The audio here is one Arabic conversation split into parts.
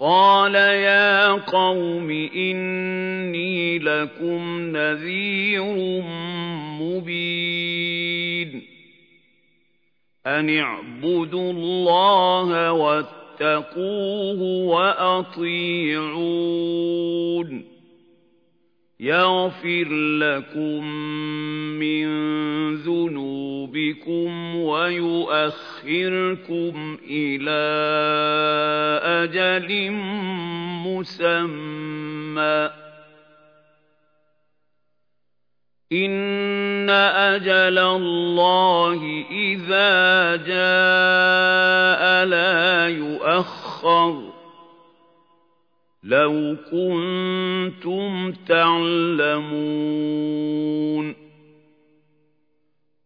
قال يا قوم إني لكم نذير مبين. أن اعبدوا الله واتقوه وأطيعون. يغفر لكم من ذنوبكم ويؤخركم إلى أجل مسمى إن أجل الله إذا جاء لا يؤخر لو كنتم تعلمون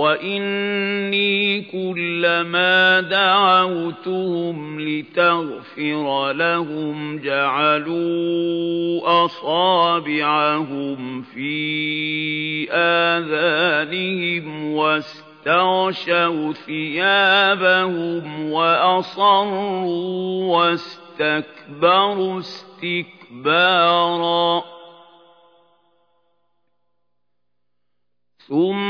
وَإِنِّي كُلَّمَا دَعَوْتُهُمْ لِتَغْفِرَ لَهُمْ جَعَلُوا أَصَابِعَهُمْ فِي آذَانِهِمْ وَاسْتَغْشَوْا ثِيَابَهُمْ وَأَصَرُّوا وَاسْتَكْبَرُوا اسْتِكْبَارًا ثُمَّ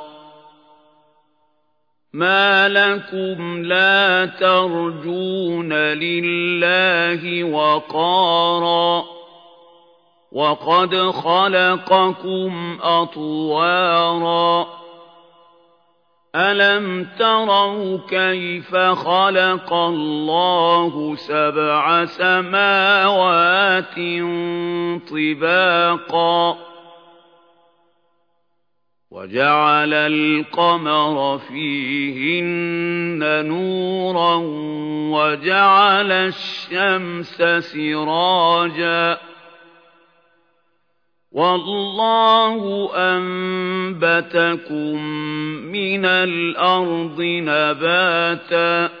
مَا لَكُمْ لَا تَرْجُونَ لِلَّهِ وَقَارًا وَقَدْ خَلَقَكُمْ أَطْوَارًا أَلَمْ تَرَوْا كَيْفَ خَلَقَ اللَّهُ سَبْعَ سَمَاوَاتٍ طِبَاقًا وَجَعَلَ الْقَمَرَ فِيهِنَّ نُورًا وَجَعَلَ الشَّمْسَ سِرَاجًا. وَاللَّهُ أَنبَتَكُم مِّنَ الْأَرْضِ نَبَاتًا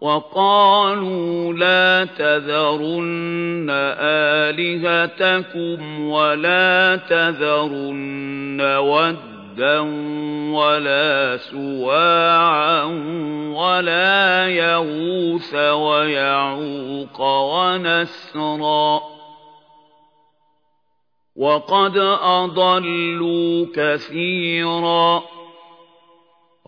وقالوا لا تذرن آلهتكم ولا تذرن ودا ولا سواعا ولا يغوث ويعوق ونسرا. وقد أضلوا كثيرا.